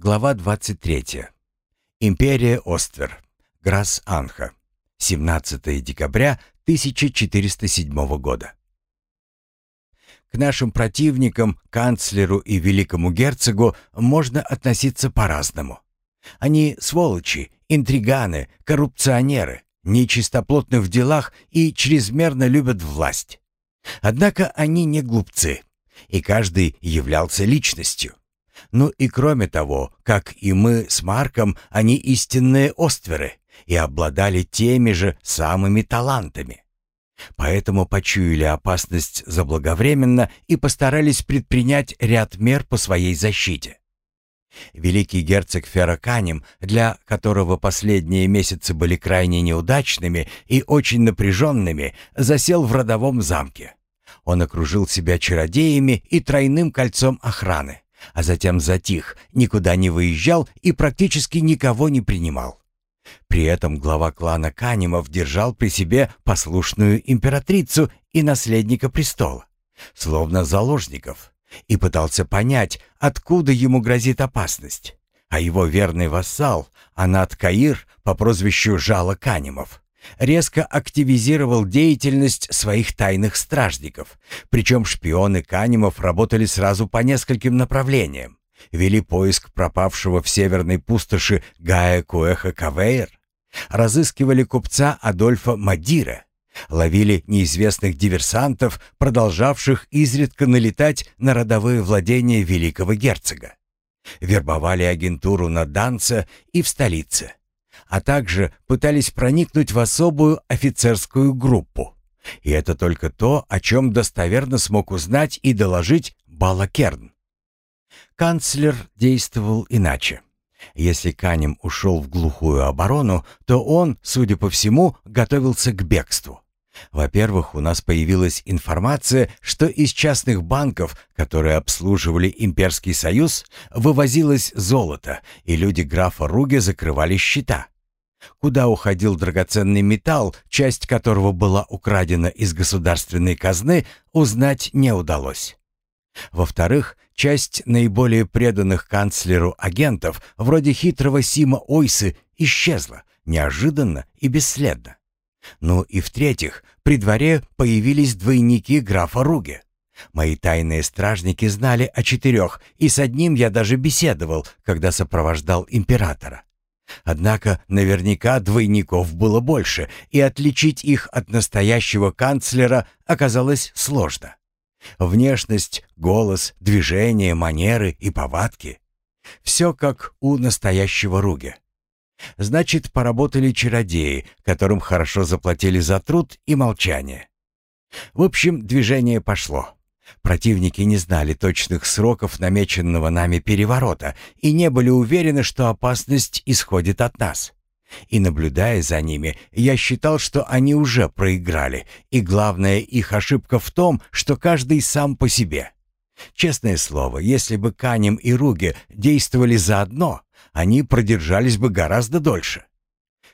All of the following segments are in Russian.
Глава 23. Империя Оствер. Грас-Анха. 17 декабря 1407 года. К нашим противникам, канцлеру и великому герцогу можно относиться по-разному. Они сволочи, интриганы, коррупционеры, нечистоплотны в делах и чрезмерно любят власть. Однако они не глупцы, и каждый являлся личностью. Ну и кроме того, как и мы с Марком, они истинные остверы и обладали теми же самыми талантами. Поэтому почуяли опасность заблаговременно и постарались предпринять ряд мер по своей защите. Великий герцог Ферраканем, для которого последние месяцы были крайне неудачными и очень напряженными, засел в родовом замке. Он окружил себя чародеями и тройным кольцом охраны а затем затих, никуда не выезжал и практически никого не принимал. При этом глава клана Канимов держал при себе послушную императрицу и наследника престола, словно заложников, и пытался понять, откуда ему грозит опасность. А его верный вассал, Анат Каир по прозвищу Жала Канимов, резко активизировал деятельность своих тайных стражников. Причем шпионы Канимов работали сразу по нескольким направлениям. Вели поиск пропавшего в северной пустоши Гая Куэха Кавейр, разыскивали купца Адольфа Мадира, ловили неизвестных диверсантов, продолжавших изредка налетать на родовые владения великого герцога. Вербовали агентуру на Данце и в столице а также пытались проникнуть в особую офицерскую группу. И это только то, о чем достоверно смог узнать и доложить Балакерн. Канцлер действовал иначе. Если Канем ушел в глухую оборону, то он, судя по всему, готовился к бегству. Во-первых, у нас появилась информация, что из частных банков, которые обслуживали Имперский Союз, вывозилось золото, и люди графа Руге закрывали счета. Куда уходил драгоценный металл, часть которого была украдена из государственной казны, узнать не удалось. Во-вторых, часть наиболее преданных канцлеру агентов, вроде хитрого Сима Ойсы, исчезла неожиданно и бесследно. Ну и в-третьих, при дворе появились двойники графа Руге. Мои тайные стражники знали о четырех, и с одним я даже беседовал, когда сопровождал императора. Однако наверняка двойников было больше, и отличить их от настоящего канцлера оказалось сложно. Внешность, голос, движения, манеры и повадки — все как у настоящего Руге. Значит, поработали чародеи, которым хорошо заплатили за труд и молчание. В общем, движение пошло. Противники не знали точных сроков намеченного нами переворота и не были уверены, что опасность исходит от нас. И наблюдая за ними, я считал, что они уже проиграли, и главная их ошибка в том, что каждый сам по себе. Честное слово, если бы Канем и Руге действовали заодно, они продержались бы гораздо дольше.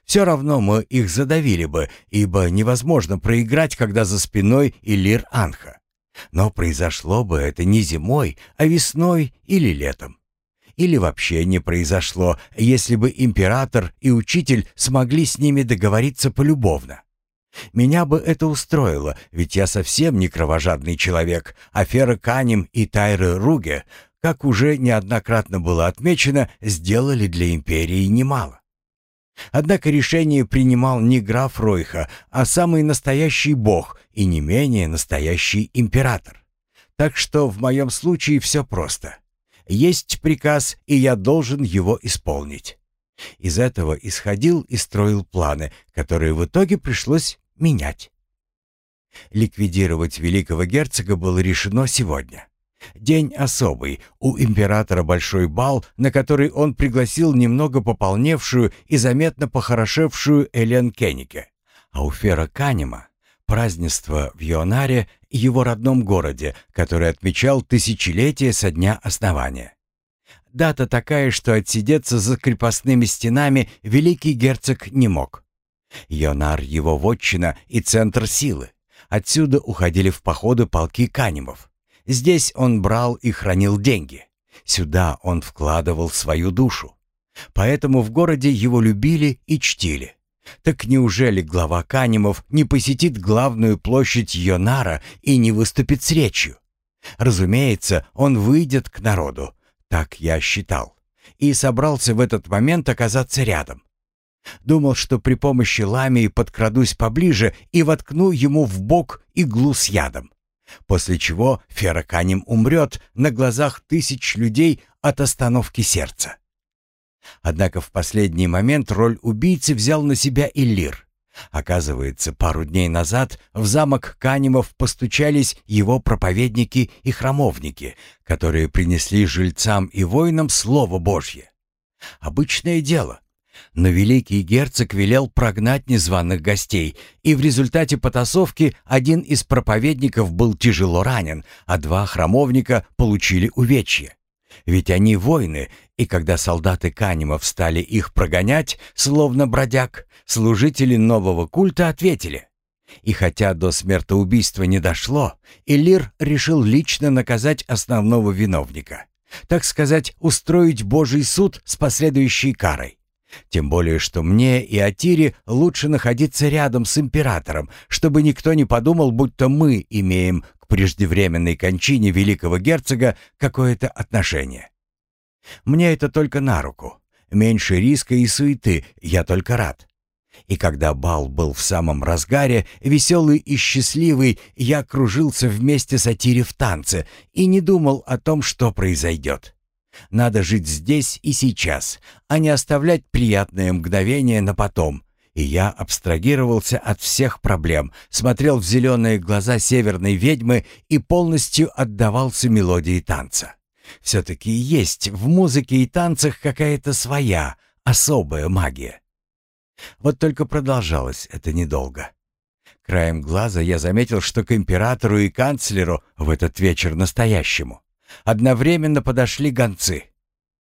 Все равно мы их задавили бы, ибо невозможно проиграть, когда за спиной Илир Анха. Но произошло бы это не зимой, а весной или летом. Или вообще не произошло, если бы император и учитель смогли с ними договориться полюбовно. Меня бы это устроило, ведь я совсем не кровожадный человек, а Фера Канем и Тайры Руге, как уже неоднократно было отмечено, сделали для империи немало. Однако решение принимал не граф Ройха, а самый настоящий бог и не менее настоящий император. Так что в моем случае все просто. Есть приказ, и я должен его исполнить. Из этого исходил и строил планы, которые в итоге пришлось менять. Ликвидировать великого герцога было решено сегодня. День особый. У императора большой бал, на который он пригласил немного пополневшую и заметно похорошевшую Элен Кеннике. А у Фера Канема празднество в Йонаре, его родном городе, который отмечал тысячелетие со дня основания. Дата такая, что отсидеться за крепостными стенами великий герцог не мог. Йонар — его вотчина и центр силы. Отсюда уходили в походы полки канимов. Здесь он брал и хранил деньги. Сюда он вкладывал свою душу. Поэтому в городе его любили и чтили. Так неужели глава Канимов не посетит главную площадь Йонара и не выступит с речью? Разумеется, он выйдет к народу, так я считал, и собрался в этот момент оказаться рядом. Думал, что при помощи ламии подкрадусь поближе и воткну ему в бок иглу с ядом. После чего Ферраканим умрет на глазах тысяч людей от остановки сердца. Однако в последний момент роль убийцы взял на себя Иллир. Оказывается, пару дней назад в замок Канимов постучались его проповедники и храмовники, которые принесли жильцам и воинам Слово Божье. Обычное дело. Но великий герцог велел прогнать незваных гостей, и в результате потасовки один из проповедников был тяжело ранен, а два храмовника получили увечья. Ведь они воины, и когда солдаты Канимов стали их прогонять, словно бродяг, служители нового культа ответили. И хотя до смертоубийства не дошло, Элир решил лично наказать основного виновника. Так сказать, устроить Божий суд с последующей карой. Тем более, что мне и Атире лучше находиться рядом с императором, чтобы никто не подумал, будто мы имеем к преждевременной кончине великого герцога какое-то отношение. Мне это только на руку. Меньше риска и суеты, я только рад. И когда бал был в самом разгаре, веселый и счастливый, я кружился вместе с Атире в танце и не думал о том, что произойдет. Надо жить здесь и сейчас, а не оставлять приятное мгновение на потом. И я абстрагировался от всех проблем, смотрел в зеленые глаза северной ведьмы и полностью отдавался мелодии танца. Все-таки есть в музыке и танцах какая-то своя, особая магия. Вот только продолжалось это недолго. Краем глаза я заметил, что к императору и канцлеру в этот вечер настоящему одновременно подошли гонцы.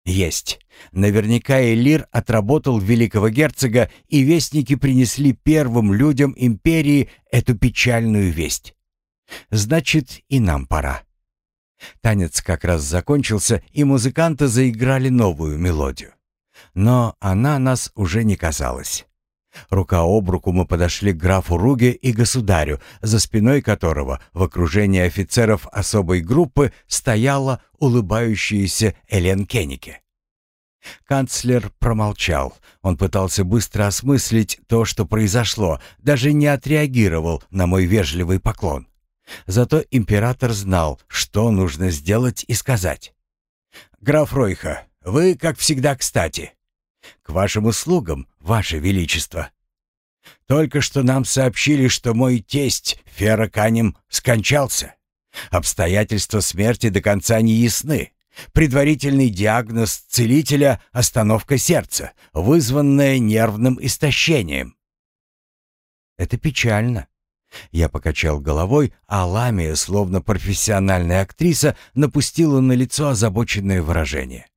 Есть. Наверняка Элир отработал великого герцога, и вестники принесли первым людям империи эту печальную весть. Значит, и нам пора. Танец как раз закончился, и музыканты заиграли новую мелодию. Но она нас уже не казалась. Рука об руку мы подошли к графу Руге и государю, за спиной которого в окружении офицеров особой группы стояла улыбающаяся Элен Кеннике. Канцлер промолчал. Он пытался быстро осмыслить то, что произошло, даже не отреагировал на мой вежливый поклон. Зато император знал, что нужно сделать и сказать. «Граф Ройха, вы, как всегда, кстати. К вашим услугам, ваше величество. Только что нам сообщили, что мой тесть Ферраканем скончался. Обстоятельства смерти до конца не ясны. Предварительный диагноз целителя — остановка сердца, вызванная нервным истощением. Это печально. Я покачал головой, а Ламия, словно профессиональная актриса, напустила на лицо озабоченное выражение.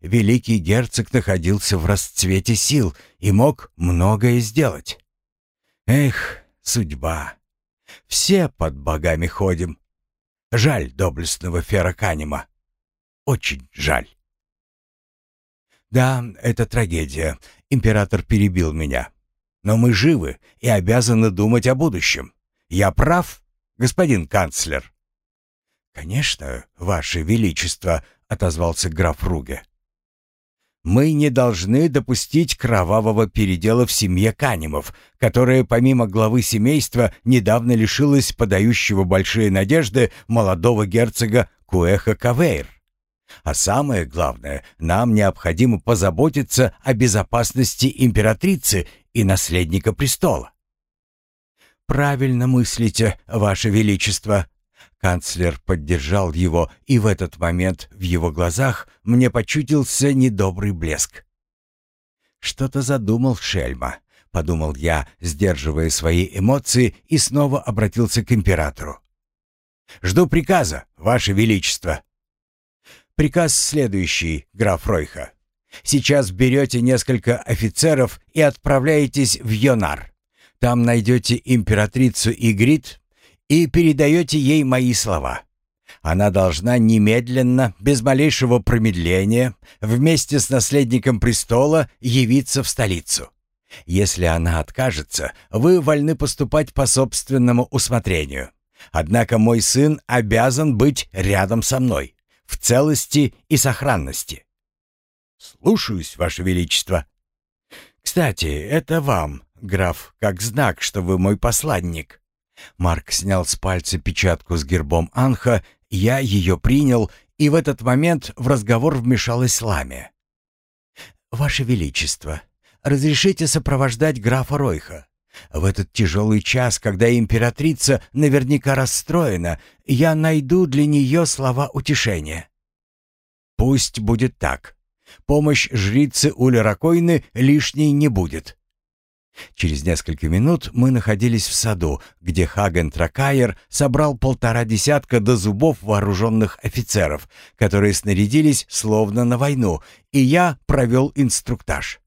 Великий герцог находился в расцвете сил и мог многое сделать. Эх, судьба! Все под богами ходим. Жаль доблестного Ферраканима. Очень жаль. Да, это трагедия. Император перебил меня. Но мы живы и обязаны думать о будущем. Я прав, господин канцлер?» «Конечно, ваше величество», — отозвался граф Руге. «Мы не должны допустить кровавого передела в семье Канемов, которая, помимо главы семейства, недавно лишилась подающего большие надежды молодого герцога Куэха Кавейр. А самое главное, нам необходимо позаботиться о безопасности императрицы и наследника престола. «Правильно мыслите, Ваше Величество!» Канцлер поддержал его, и в этот момент в его глазах мне почудился недобрый блеск. «Что-то задумал Шельма», — подумал я, сдерживая свои эмоции, и снова обратился к императору. «Жду приказа, Ваше Величество!» «Приказ следующий, граф Ройха. Сейчас берете несколько офицеров и отправляетесь в Йонар. Там найдете императрицу Игрит и передаете ей мои слова. Она должна немедленно, без малейшего промедления, вместе с наследником престола явиться в столицу. Если она откажется, вы вольны поступать по собственному усмотрению. Однако мой сын обязан быть рядом со мной, в целости и сохранности. Слушаюсь, Ваше Величество. Кстати, это вам, граф, как знак, что вы мой посланник. Марк снял с пальца печатку с гербом Анха, я ее принял, и в этот момент в разговор вмешалась Ламия. «Ваше Величество, разрешите сопровождать графа Ройха. В этот тяжелый час, когда императрица наверняка расстроена, я найду для нее слова утешения». «Пусть будет так. Помощь жрицы Улеракойны лишней не будет. Через несколько минут мы находились в саду, где Хаген Тракайер собрал полтора десятка до зубов вооруженных офицеров, которые снарядились словно на войну, и я провел инструктаж.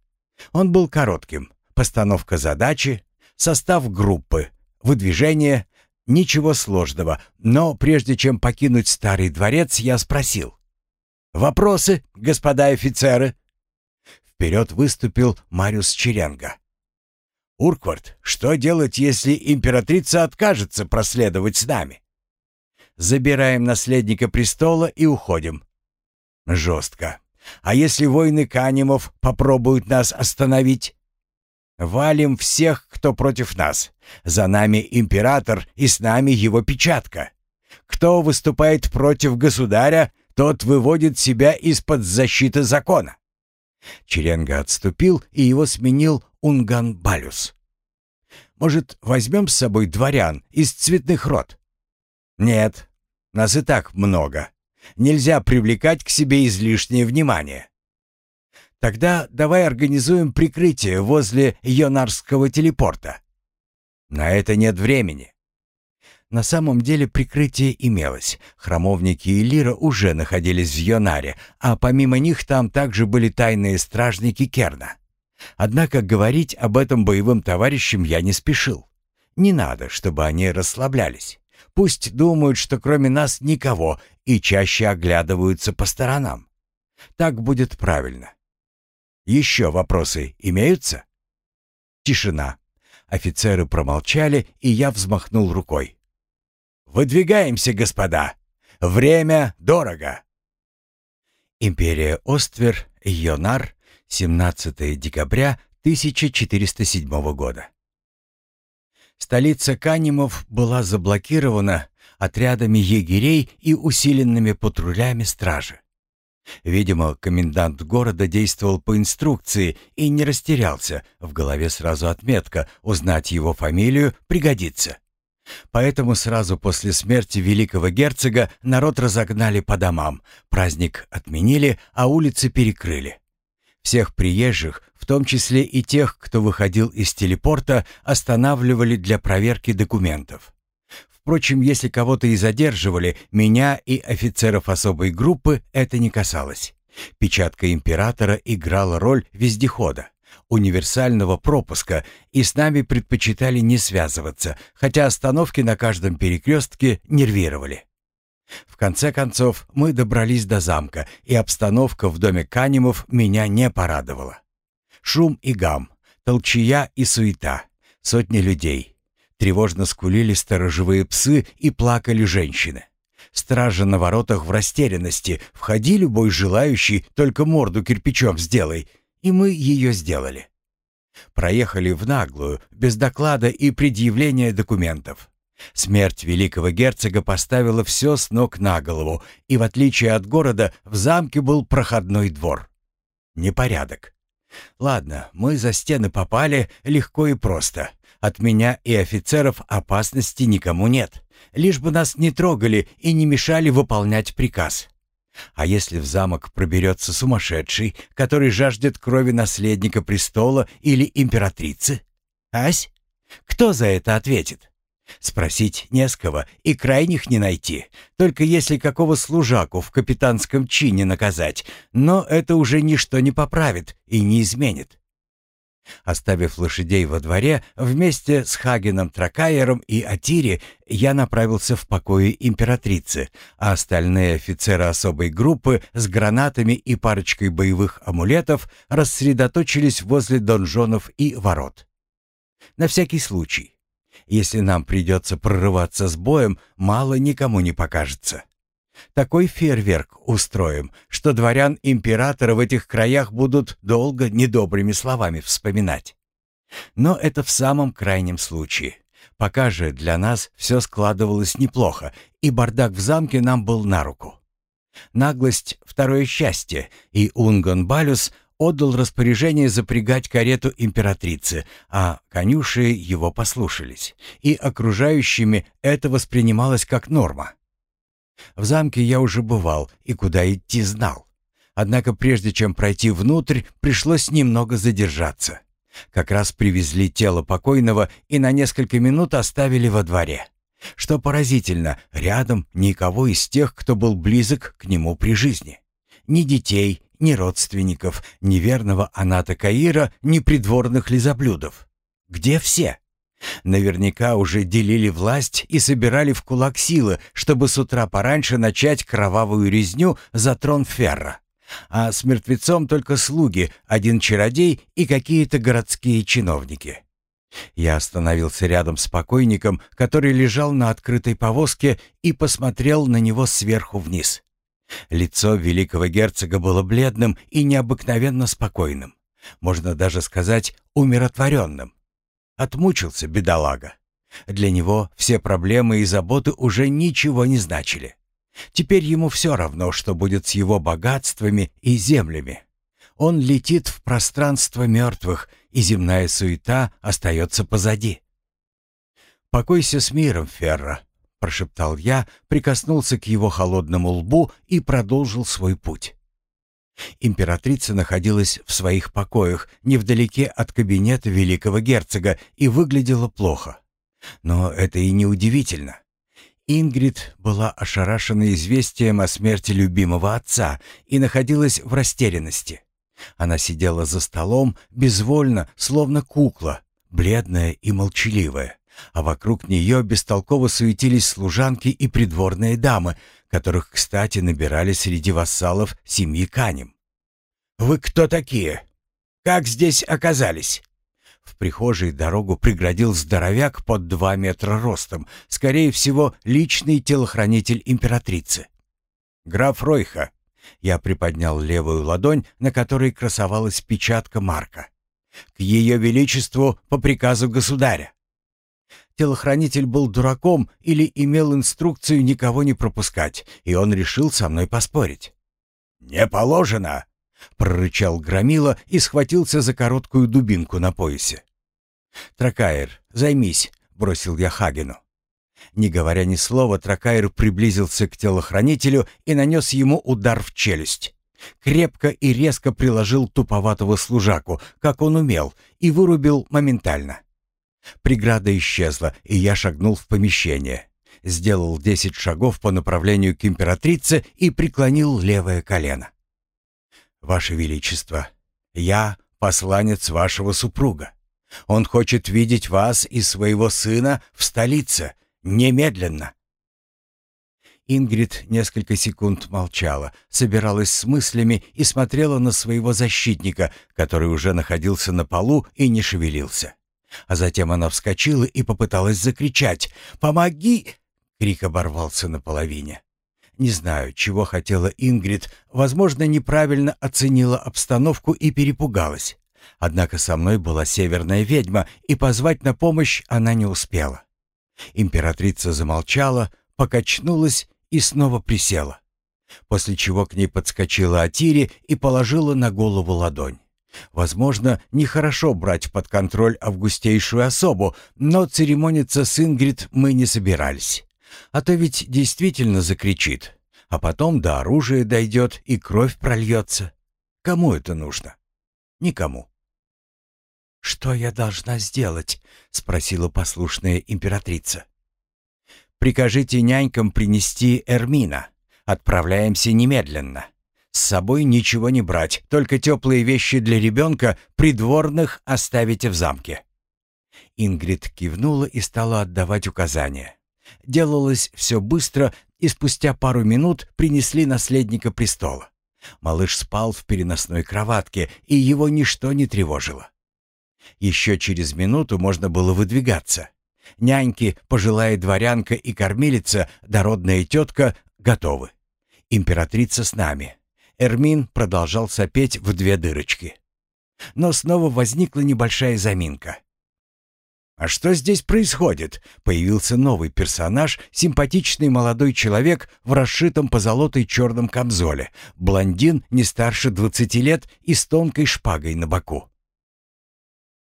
Он был коротким. Постановка задачи, состав группы, выдвижение, ничего сложного, но прежде чем покинуть старый дворец, я спросил. «Вопросы, господа офицеры?» Вперед выступил Мариус Черенга. «Урквард, что делать, если императрица откажется проследовать с нами?» «Забираем наследника престола и уходим». «Жестко. А если воины Канимов попробуют нас остановить?» «Валим всех, кто против нас. За нами император и с нами его печатка. Кто выступает против государя, тот выводит себя из-под защиты закона». Черенга отступил, и его сменил Унган Балюс. «Может, возьмем с собой дворян из цветных род?» «Нет, нас и так много. Нельзя привлекать к себе излишнее внимание». «Тогда давай организуем прикрытие возле Йонарского телепорта». «На это нет времени». На самом деле прикрытие имелось. Храмовники и Лира уже находились в Йонаре, а помимо них там также были тайные стражники Керна. Однако говорить об этом боевым товарищам я не спешил. Не надо, чтобы они расслаблялись. Пусть думают, что кроме нас никого, и чаще оглядываются по сторонам. Так будет правильно. Еще вопросы имеются? Тишина. Офицеры промолчали, и я взмахнул рукой. «Выдвигаемся, господа! Время дорого!» Империя Оствер, Йонар, 17 декабря 1407 года. Столица Канимов была заблокирована отрядами егерей и усиленными патрулями стражи. Видимо, комендант города действовал по инструкции и не растерялся. В голове сразу отметка «Узнать его фамилию пригодится». Поэтому сразу после смерти великого герцога народ разогнали по домам, праздник отменили, а улицы перекрыли. Всех приезжих, в том числе и тех, кто выходил из телепорта, останавливали для проверки документов. Впрочем, если кого-то и задерживали, меня и офицеров особой группы это не касалось. Печатка императора играла роль вездехода, универсального пропуска, и с нами предпочитали не связываться, хотя остановки на каждом перекрестке нервировали. В конце концов, мы добрались до замка, и обстановка в доме Канимов меня не порадовала. Шум и гам, толчья и суета, сотни людей. Тревожно скулили сторожевые псы и плакали женщины. Стража на воротах в растерянности. Входи любой желающий, только морду кирпичом сделай. И мы ее сделали. Проехали в наглую, без доклада и предъявления документов. Смерть великого герцога поставила все с ног на голову, и в отличие от города в замке был проходной двор. Непорядок. Ладно, мы за стены попали легко и просто. От меня и офицеров опасности никому нет. Лишь бы нас не трогали и не мешали выполнять приказ. А если в замок проберется сумасшедший, который жаждет крови наследника престола или императрицы? Ась? Кто за это ответит? Спросить не с кого и крайних не найти, только если какого служаку в капитанском чине наказать, но это уже ничто не поправит и не изменит. Оставив лошадей во дворе, вместе с Хагеном Тракайером и Атири я направился в покои императрицы, а остальные офицеры особой группы с гранатами и парочкой боевых амулетов рассредоточились возле донжонов и ворот. На всякий случай. Если нам придется прорываться с боем, мало никому не покажется. Такой фейерверк устроим, что дворян императора в этих краях будут долго недобрыми словами вспоминать. Но это в самом крайнем случае. Пока же для нас все складывалось неплохо, и бардак в замке нам был на руку. Наглость — второе счастье, и Унгон Балюс отдал распоряжение запрягать карету императрицы, а конюши его послушались, и окружающими это воспринималось как норма. В замке я уже бывал и куда идти знал. Однако прежде чем пройти внутрь, пришлось немного задержаться. Как раз привезли тело покойного и на несколько минут оставили во дворе. Что поразительно, рядом никого из тех, кто был близок к нему при жизни. Ни детей, ни родственников, ни верного Аната Каира, ни придворных лизоблюдов. Где все? Наверняка уже делили власть и собирали в кулак силы, чтобы с утра пораньше начать кровавую резню за трон Ферра. А с мертвецом только слуги, один чародей и какие-то городские чиновники. Я остановился рядом с покойником, который лежал на открытой повозке и посмотрел на него сверху вниз. Лицо великого герцога было бледным и необыкновенно спокойным. Можно даже сказать, умиротворенным. Отмучился бедолага. Для него все проблемы и заботы уже ничего не значили. Теперь ему все равно, что будет с его богатствами и землями. Он летит в пространство мертвых, и земная суета остается позади. «Покойся с миром, Ферра», — прошептал я, прикоснулся к его холодному лбу и продолжил свой путь. Императрица находилась в своих покоях, невдалеке от кабинета великого герцога, и выглядела плохо. Но это и не удивительно. Ингрид была ошарашена известием о смерти любимого отца и находилась в растерянности. Она сидела за столом, безвольно, словно кукла, бледная и молчаливая, а вокруг нее бестолково суетились служанки и придворные дамы, которых, кстати, набирали среди вассалов семьи Канем. «Вы кто такие? Как здесь оказались?» В прихожей дорогу преградил здоровяк под два метра ростом, скорее всего, личный телохранитель императрицы. «Граф Ройха». Я приподнял левую ладонь, на которой красовалась печатка Марка. «К ее величеству по приказу государя». Телохранитель был дураком или имел инструкцию никого не пропускать, и он решил со мной поспорить. «Не положено!» — прорычал Громила и схватился за короткую дубинку на поясе. «Тракаер, займись», — бросил я Хагену. Не говоря ни слова, Тракаер приблизился к телохранителю и нанес ему удар в челюсть. Крепко и резко приложил туповатого служаку, как он умел, и вырубил моментально. Преграда исчезла, и я шагнул в помещение. Сделал десять шагов по направлению к императрице и преклонил левое колено. «Ваше Величество, я посланец вашего супруга. Он хочет видеть вас и своего сына в столице, немедленно». Ингрид несколько секунд молчала, собиралась с мыслями и смотрела на своего защитника, который уже находился на полу и не шевелился. А затем она вскочила и попыталась закричать «Помоги!» Крик оборвался наполовине. Не знаю, чего хотела Ингрид, возможно, неправильно оценила обстановку и перепугалась. Однако со мной была северная ведьма, и позвать на помощь она не успела. Императрица замолчала, покачнулась и снова присела. После чего к ней подскочила Атири и положила на голову ладонь. Возможно, нехорошо брать под контроль августейшую особу, но церемониться с Ингрид мы не собирались. А то ведь действительно закричит, а потом до оружия дойдет и кровь прольется. Кому это нужно? Никому. «Что я должна сделать?» — спросила послушная императрица. «Прикажите нянькам принести Эрмина. Отправляемся немедленно. С собой ничего не брать, только теплые вещи для ребенка придворных оставите в замке». Ингрид кивнула и стала отдавать указания. Делалось все быстро, и спустя пару минут принесли наследника престола. Малыш спал в переносной кроватке, и его ничто не тревожило. Еще через минуту можно было выдвигаться. Няньки, пожилая дворянка и кормилица, дородная тетка готовы. Императрица с нами. Эрмин продолжал сопеть в две дырочки. Но снова возникла небольшая заминка. «А что здесь происходит?» Появился новый персонаж, симпатичный молодой человек в расшитом позолотой черном камзоле, блондин не старше двадцати лет и с тонкой шпагой на боку.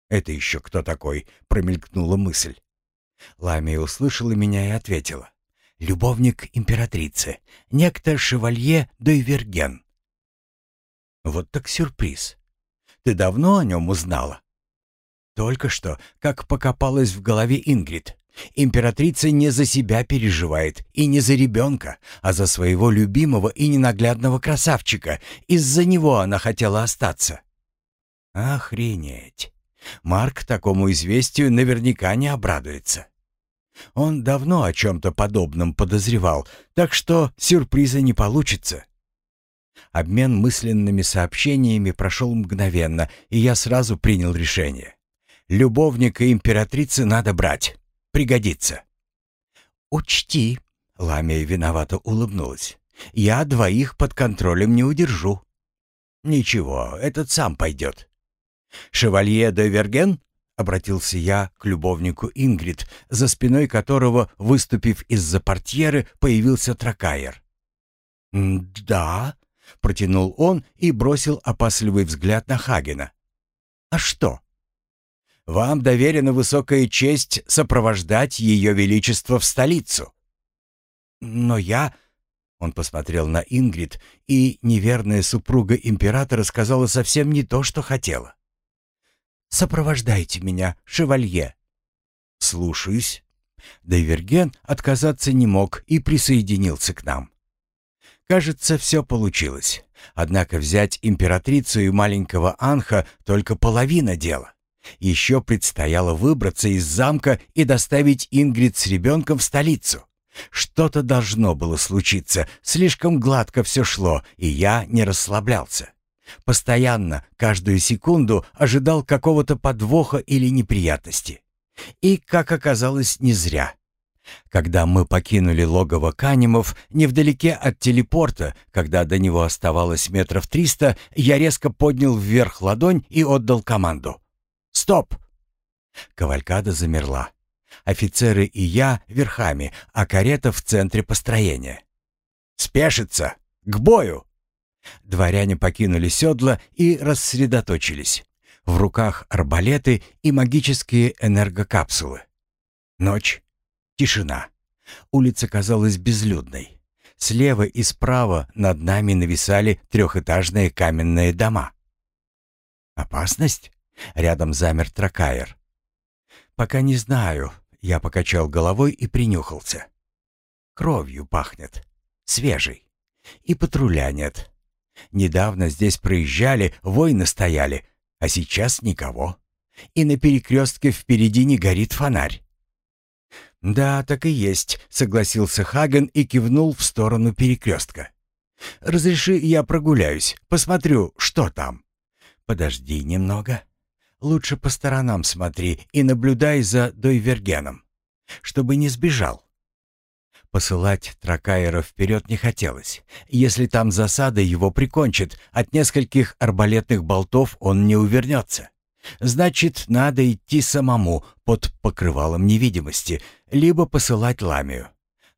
«Это еще кто такой?» — промелькнула мысль. Ламия услышала меня и ответила. «Любовник императрицы, некто Шевалье Дойверген». «Вот так сюрприз. Ты давно о нем узнала?» «Только что, как покопалась в голове Ингрид. Императрица не за себя переживает и не за ребенка, а за своего любимого и ненаглядного красавчика. Из-за него она хотела остаться». «Охренеть!» Марк такому известию наверняка не обрадуется. Он давно о чем-то подобном подозревал, так что сюрприза не получится. Обмен мысленными сообщениями прошел мгновенно, и я сразу принял решение. Любовника императрицы надо брать. Пригодится. «Учти», — Ламия виновато улыбнулась, — «я двоих под контролем не удержу». «Ничего, этот сам пойдет». «Шевалье де Верген?» — обратился я к любовнику Ингрид, за спиной которого, выступив из-за портьеры, появился Тракайер. «Да», — протянул он и бросил опасливый взгляд на Хагена. «А что?» «Вам доверена высокая честь сопровождать Ее Величество в столицу». «Но я...» Он посмотрел на Ингрид, и неверная супруга императора сказала совсем не то, что хотела. Сопровождайте меня, шевалье». «Слушаюсь». Дайверген отказаться не мог и присоединился к нам. Кажется, все получилось. Однако взять императрицу и маленького Анха только половина дела. Еще предстояло выбраться из замка и доставить Ингрид с ребенком в столицу. Что-то должно было случиться, слишком гладко все шло, и я не расслаблялся. Постоянно, каждую секунду ожидал какого-то подвоха или неприятности. И, как оказалось, не зря. Когда мы покинули логово Канемов, невдалеке от телепорта, когда до него оставалось метров триста, я резко поднял вверх ладонь и отдал команду. «Стоп!» Кавалькада замерла. Офицеры и я верхами, а карета в центре построения. «Спешиться! К бою!» Дворяне покинули седла и рассредоточились. В руках арбалеты и магические энергокапсулы. Ночь. Тишина. Улица казалась безлюдной. Слева и справа над нами нависали трехэтажные каменные дома. «Опасность?» — рядом замер Тракайер. «Пока не знаю», — я покачал головой и принюхался. «Кровью пахнет. Свежей. И патруля нет. Недавно здесь проезжали, войны стояли, а сейчас никого. И на перекрестке впереди не горит фонарь. «Да, так и есть», — согласился Хаген и кивнул в сторону перекрестка. «Разреши, я прогуляюсь, посмотрю, что там». «Подожди немного. Лучше по сторонам смотри и наблюдай за Дойвергеном, чтобы не сбежал. Посылать Тракаера вперед не хотелось. Если там засада, его прикончат. От нескольких арбалетных болтов он не увернется. Значит, надо идти самому под покрывалом невидимости, либо посылать Ламию.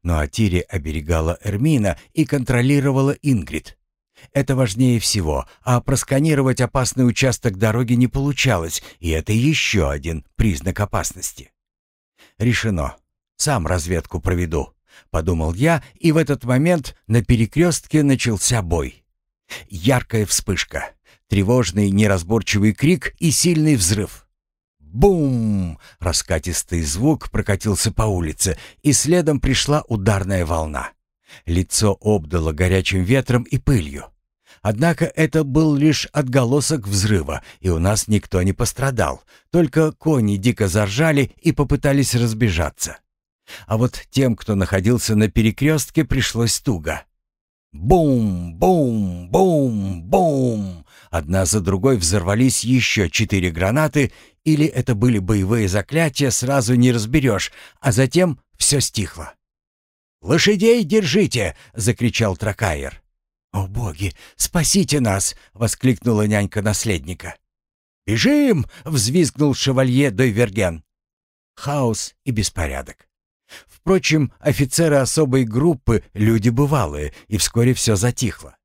Но Атири оберегала Эрмина и контролировала Ингрид. Это важнее всего, а просканировать опасный участок дороги не получалось, и это еще один признак опасности. Решено. Сам разведку проведу. — подумал я, и в этот момент на перекрестке начался бой. Яркая вспышка, тревожный неразборчивый крик и сильный взрыв. Бум! Раскатистый звук прокатился по улице, и следом пришла ударная волна. Лицо обдало горячим ветром и пылью. Однако это был лишь отголосок взрыва, и у нас никто не пострадал. Только кони дико заржали и попытались разбежаться. А вот тем, кто находился на перекрестке, пришлось туго. Бум, бум, бум, бум. Одна за другой взорвались еще четыре гранаты, или это были боевые заклятия, сразу не разберешь, а затем все стихло. «Лошадей держите!» — закричал Тракайер. «О боги, спасите нас!» — воскликнула нянька наследника. «Бежим!» — взвизгнул шевалье Дойверген. Хаос и беспорядок. Впрочем, офицеры особой группы — люди бывалые, и вскоре все затихло.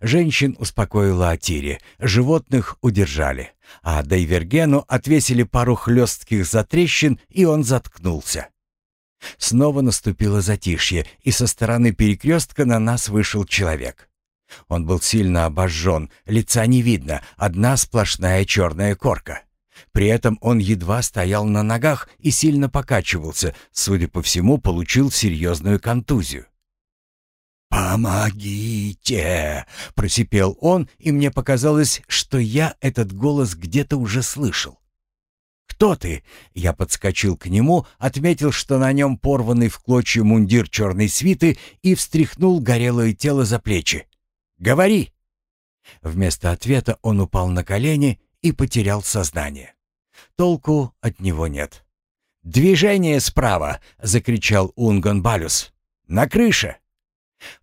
Женщин успокоила Атири, животных удержали, а Дайвергену отвесили пару хлестких затрещин, и он заткнулся. Снова наступило затишье, и со стороны перекрестка на нас вышел человек. Он был сильно обожжен, лица не видно, одна сплошная черная корка. При этом он едва стоял на ногах и сильно покачивался, судя по всему, получил серьезную контузию. «Помогите!» — просипел он, и мне показалось, что я этот голос где-то уже слышал. «Кто ты?» — я подскочил к нему, отметил, что на нем порванный в клочья мундир черной свиты и встряхнул горелое тело за плечи. «Говори!» Вместо ответа он упал на колени и потерял сознание. Толку от него нет. «Движение справа!» — закричал Унган Балюс. «На крыше!»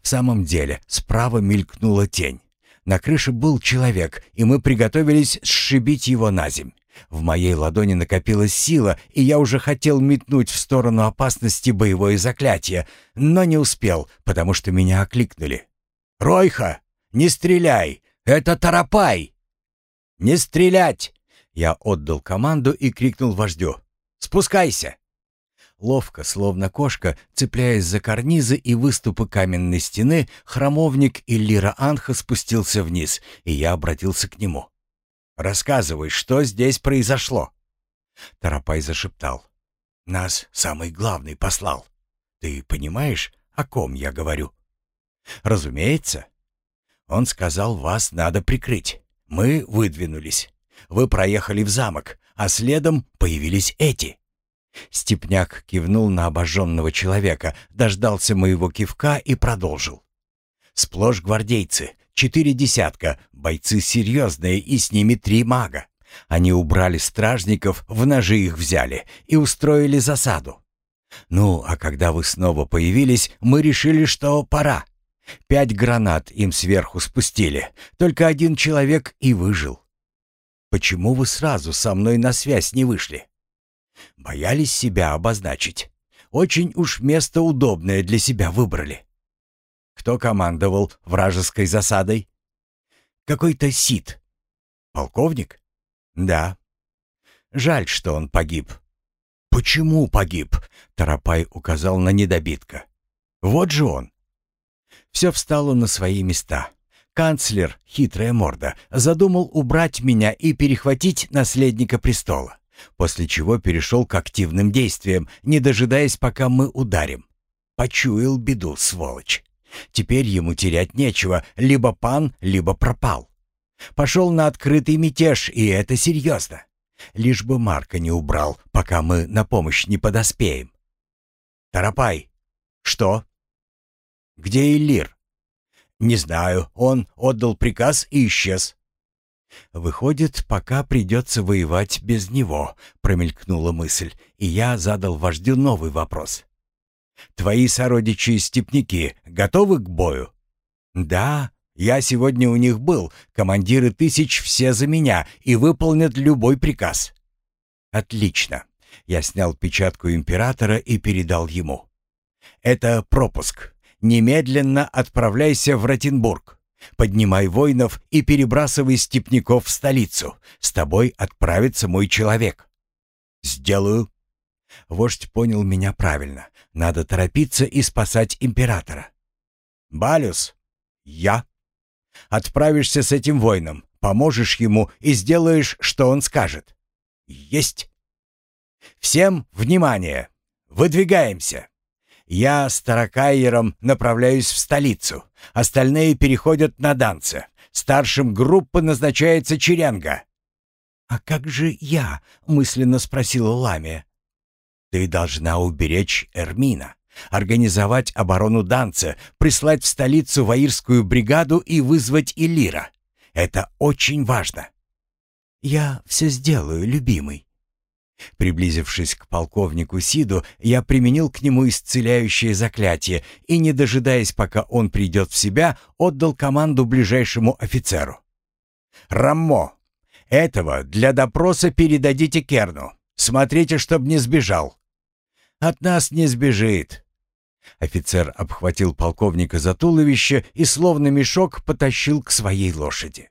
В самом деле, справа мелькнула тень. На крыше был человек, и мы приготовились сшибить его на земь. В моей ладони накопилась сила, и я уже хотел метнуть в сторону опасности боевое заклятие, но не успел, потому что меня окликнули. «Ройха, не стреляй! Это Тарапай!» «Не стрелять!» Я отдал команду и крикнул вождю. «Спускайся!» Ловко, словно кошка, цепляясь за карнизы и выступы каменной стены, храмовник Иллира Анха спустился вниз, и я обратился к нему. «Рассказывай, что здесь произошло?» Тарапай зашептал. «Нас самый главный послал. Ты понимаешь, о ком я говорю?» «Разумеется. Он сказал, вас надо прикрыть. Мы выдвинулись. Вы проехали в замок, а следом появились эти». Степняк кивнул на обожженного человека, дождался моего кивка и продолжил. «Сплошь гвардейцы, четыре десятка, бойцы серьезные и с ними три мага. Они убрали стражников, в ножи их взяли и устроили засаду. Ну, а когда вы снова появились, мы решили, что пора. Пять гранат им сверху спустили, только один человек и выжил. Почему вы сразу со мной на связь не вышли? Боялись себя обозначить. Очень уж место удобное для себя выбрали. Кто командовал вражеской засадой? Какой-то Сид. Полковник? Да. Жаль, что он погиб. Почему погиб? Тарапай указал на недобитка. Вот же он. Все встало на свои места. Канцлер, хитрая морда, задумал убрать меня и перехватить наследника престола после чего перешел к активным действиям, не дожидаясь, пока мы ударим. Почуял беду, сволочь. Теперь ему терять нечего, либо пан, либо пропал. Пошел на открытый мятеж, и это серьезно. Лишь бы Марка не убрал, пока мы на помощь не подоспеем. Тарапай. Что? Где Иллир? Не знаю, он отдал приказ и исчез. «Выходит, пока придется воевать без него», — промелькнула мысль, и я задал вождю новый вопрос. «Твои сородичи-степняки готовы к бою?» «Да, я сегодня у них был, командиры тысяч все за меня и выполнят любой приказ». «Отлично». Я снял печатку императора и передал ему. «Это пропуск. Немедленно отправляйся в Ротенбург. Поднимай воинов и перебрасывай степняков в столицу. С тобой отправится мой человек». «Сделаю». Вождь понял меня правильно. Надо торопиться и спасать императора. «Балюс, я. Отправишься с этим воином, поможешь ему и сделаешь, что он скажет». «Есть». «Всем внимание! Выдвигаемся!» Я с Таракайером направляюсь в столицу. Остальные переходят на Данце. Старшим группы назначается Черенга». «А как же я?» — мысленно спросила Ламия. «Ты должна уберечь Эрмина, организовать оборону Данца, прислать в столицу Ваирскую бригаду и вызвать Илира. Это очень важно». «Я все сделаю, любимый». Приблизившись к полковнику Сиду, я применил к нему исцеляющее заклятие и, не дожидаясь, пока он придет в себя, отдал команду ближайшему офицеру. «Раммо, этого для допроса передадите Керну. Смотрите, чтоб не сбежал». «От нас не сбежит». Офицер обхватил полковника за туловище и, словно мешок, потащил к своей лошади.